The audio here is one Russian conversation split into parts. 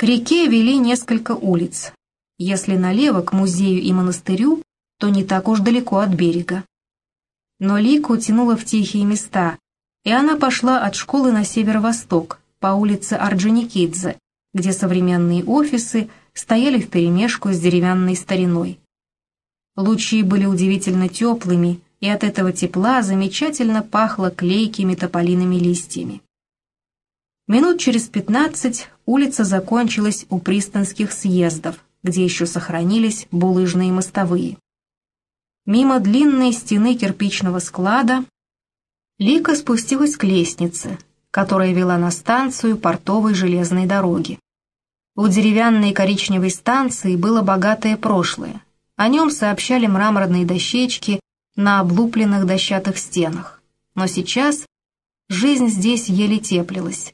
К реке вели несколько улиц. Если налево к музею и монастырю, то не так уж далеко от берега. Но Лику тянула в тихие места, и она пошла от школы на северо-восток, по улице Орджоникидзе, где современные офисы стояли вперемешку с деревянной стариной. Лучи были удивительно теплыми, и от этого тепла замечательно пахло клейкими тополиными листьями. Минут через пятнадцать улица закончилась у пристанских съездов, где еще сохранились булыжные мостовые. Мимо длинной стены кирпичного склада Лика спустилась к лестнице, которая вела на станцию портовой железной дороги. У деревянной коричневой станции было богатое прошлое. О нем сообщали мраморные дощечки на облупленных дощатых стенах. Но сейчас жизнь здесь еле теплилась.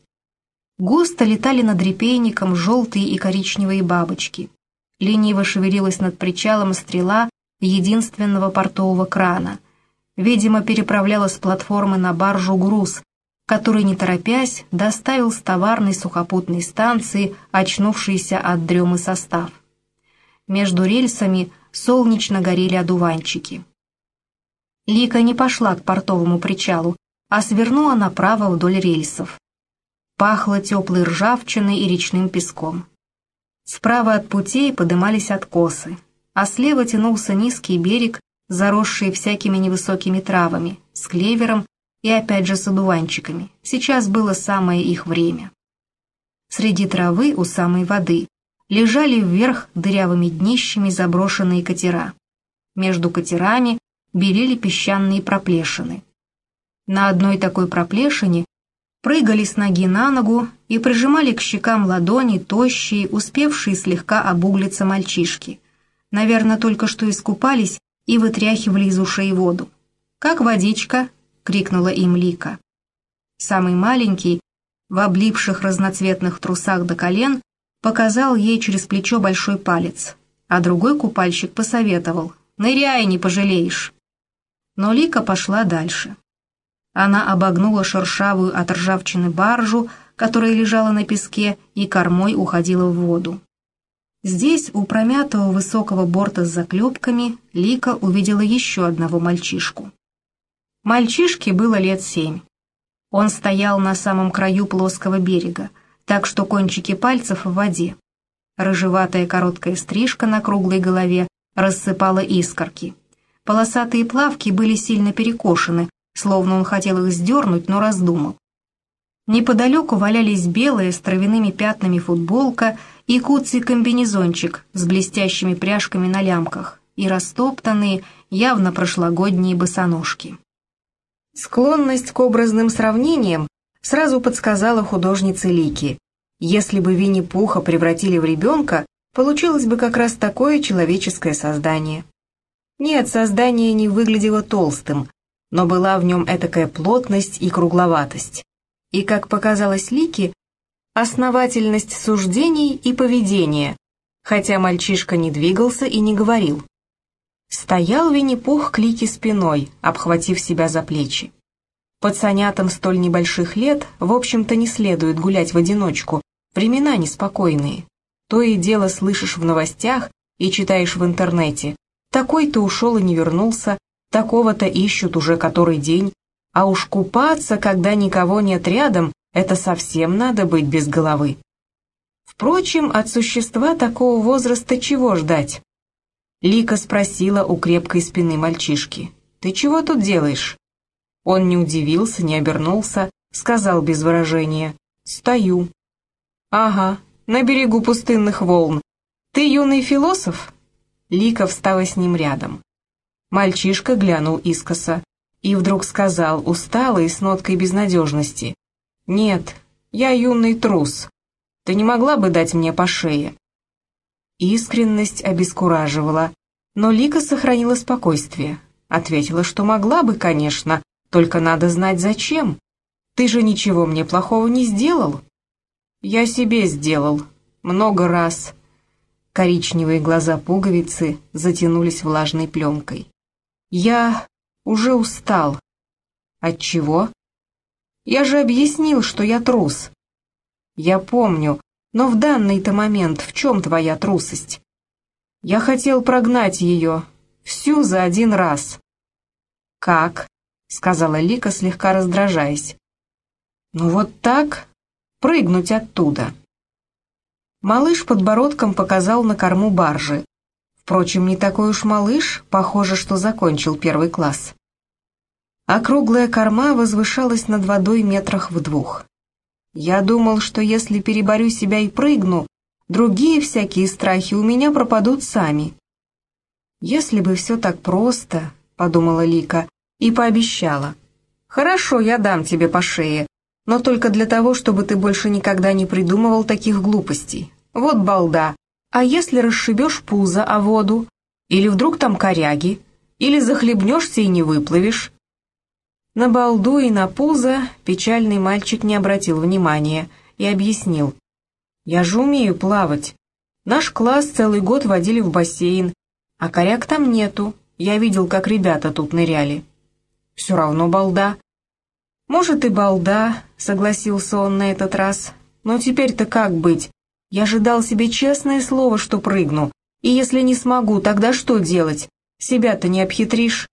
Густо летали над репейником желтые и коричневые бабочки. Лениво шевелилась над причалом стрела единственного портового крана. Видимо, переправляла с платформы на баржу груз, который, не торопясь, доставил с товарной сухопутной станции очнувшийся от дремы состав. Между рельсами солнечно горели одуванчики. Лика не пошла к портовому причалу, а свернула направо вдоль рельсов. Пахло теплой ржавчиной и речным песком. Справа от путей подымались откосы, а слева тянулся низкий берег, заросший всякими невысокими травами, с клевером и опять же с одуванчиками. Сейчас было самое их время. Среди травы у самой воды лежали вверх дырявыми днищами заброшенные катера. Между катерами белели песчаные проплешины. На одной такой проплешине прыгали с ноги на ногу и прижимали к щекам ладони тощие, успевшие слегка обуглиться мальчишки. Наверное, только что искупались и вытряхивали из ушей воду. «Как водичка?» — крикнула им Лика. Самый маленький, в облипших разноцветных трусах до колен, показал ей через плечо большой палец, а другой купальщик посоветовал «Ныряй, не пожалеешь». Но Лика пошла дальше. Она обогнула шершавую от ржавчины баржу, которая лежала на песке и кормой уходила в воду. Здесь, у промятого высокого борта с заклепками, Лика увидела еще одного мальчишку. Мальчишке было лет семь. Он стоял на самом краю плоского берега, так что кончики пальцев в воде. Рыжеватая короткая стрижка на круглой голове рассыпала искорки. Полосатые плавки были сильно перекошены, словно он хотел их сдернуть, но раздумал. Неподалеку валялись белые с травяными пятнами футболка и куцый комбинезончик с блестящими пряжками на лямках и растоптанные, явно прошлогодние босоножки. Склонность к образным сравнениям сразу подсказала художнице Лики. Если бы Винни-Пуха превратили в ребенка, получилось бы как раз такое человеческое создание. Нет, создание не выглядело толстым, но была в нем этакая плотность и кругловатость. И, как показалось Лике, основательность суждений и поведения, хотя мальчишка не двигался и не говорил. Стоял Винни-Пух к Лике спиной, обхватив себя за плечи. Пацанятам столь небольших лет, в общем-то, не следует гулять в одиночку, времена неспокойные. То и дело слышишь в новостях и читаешь в интернете. Такой-то ушел и не вернулся, такого-то ищут уже который день. А уж купаться, когда никого нет рядом, это совсем надо быть без головы. Впрочем, от существа такого возраста чего ждать? Лика спросила у крепкой спины мальчишки. «Ты чего тут делаешь?» Он не удивился, не обернулся, сказал без выражения «Стою». «Ага, на берегу пустынных волн. Ты юный философ?» Лика встала с ним рядом. Мальчишка глянул искоса и вдруг сказал, устало и с ноткой безнадежности. «Нет, я юный трус. Ты не могла бы дать мне по шее?» Искренность обескураживала, но Лика сохранила спокойствие. Ответила, что могла бы, конечно, только надо знать зачем. Ты же ничего мне плохого не сделал. Я себе сделал. Много раз. Коричневые глаза пуговицы затянулись влажной пленкой. Я уже устал. От чего? Я же объяснил, что я трус. Я помню, Но в данный-то момент в чем твоя трусость? Я хотел прогнать ее, всю за один раз. «Как?» — сказала Лика, слегка раздражаясь. «Ну вот так, прыгнуть оттуда». Малыш подбородком показал на корму баржи. Впрочем, не такой уж малыш, похоже, что закончил первый класс. Округлая корма возвышалась над водой метрах в двух. Я думал, что если переборю себя и прыгну, другие всякие страхи у меня пропадут сами. «Если бы все так просто», — подумала Лика, и пообещала. «Хорошо, я дам тебе по шее, но только для того, чтобы ты больше никогда не придумывал таких глупостей. Вот балда. А если расшибешь пузо о воду? Или вдруг там коряги? Или захлебнешься и не выплывешь?» На балду и на пузо печальный мальчик не обратил внимания и объяснил. «Я же умею плавать. Наш класс целый год водили в бассейн, а коряк там нету. Я видел, как ребята тут ныряли». «Все равно балда». «Может, и балда», — согласился он на этот раз. «Но теперь-то как быть? Я же себе честное слово, что прыгну. И если не смогу, тогда что делать? Себя-то не обхитришь».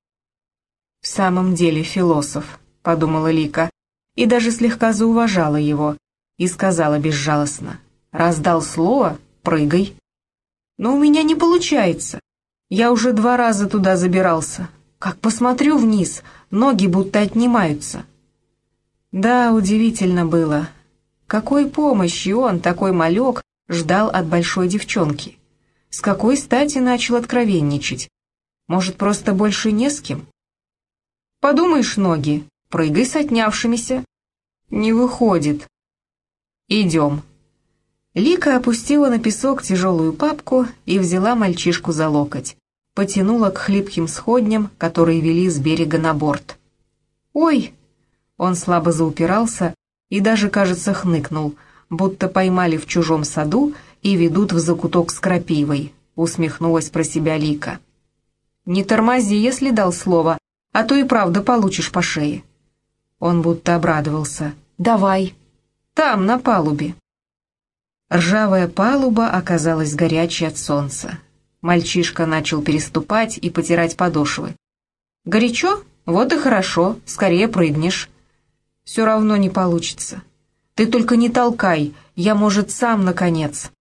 «В самом деле философ», — подумала Лика, и даже слегка зауважала его, и сказала безжалостно, «Раз дал слово, прыгай». «Но у меня не получается. Я уже два раза туда забирался. Как посмотрю вниз, ноги будто отнимаются». Да, удивительно было. Какой помощи он, такой малек, ждал от большой девчонки? С какой стати начал откровенничать? Может, просто больше не с кем? Подумаешь, ноги, прыгай с отнявшимися. Не выходит. Идем. Лика опустила на песок тяжелую папку и взяла мальчишку за локоть. Потянула к хлипким сходням, которые вели с берега на борт. «Ой!» Он слабо заупирался и даже, кажется, хныкнул, будто поймали в чужом саду и ведут в закуток с крапивой, усмехнулась про себя Лика. «Не тормози, если дал слово, а то и правда получишь по шее». Он будто обрадовался. «Давай. Там, на палубе». Ржавая палуба оказалась горячей от солнца. Мальчишка начал переступать и потирать подошвы. «Горячо? Вот и хорошо, скорее прыгнешь». «Все равно не получится. Ты только не толкай, я, может, сам, наконец».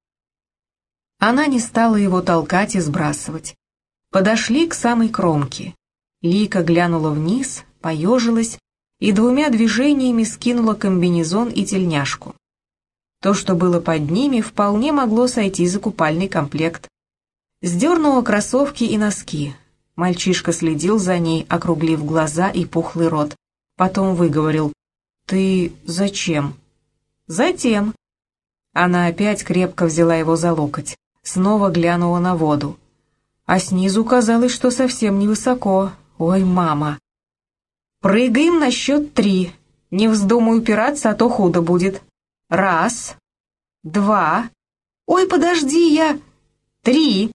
Она не стала его толкать и сбрасывать. Подошли к самой кромке. Лика глянула вниз, поежилась и двумя движениями скинула комбинезон и тельняшку. То, что было под ними, вполне могло сойти за купальный комплект. Сдернула кроссовки и носки. Мальчишка следил за ней, округлив глаза и пухлый рот. Потом выговорил «Ты зачем?» «Затем». Она опять крепко взяла его за локоть, снова глянула на воду. А снизу казалось, что совсем невысоко, «Ой, мама!» «Прыгаем на счет три. Не вздумай упираться, а то худо будет. Раз, два. Ой, подожди, я... Три!»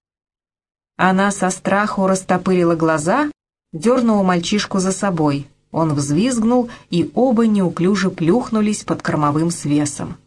Она со страху растопырила глаза, дернула мальчишку за собой. Он взвизгнул, и оба неуклюже плюхнулись под кормовым свесом.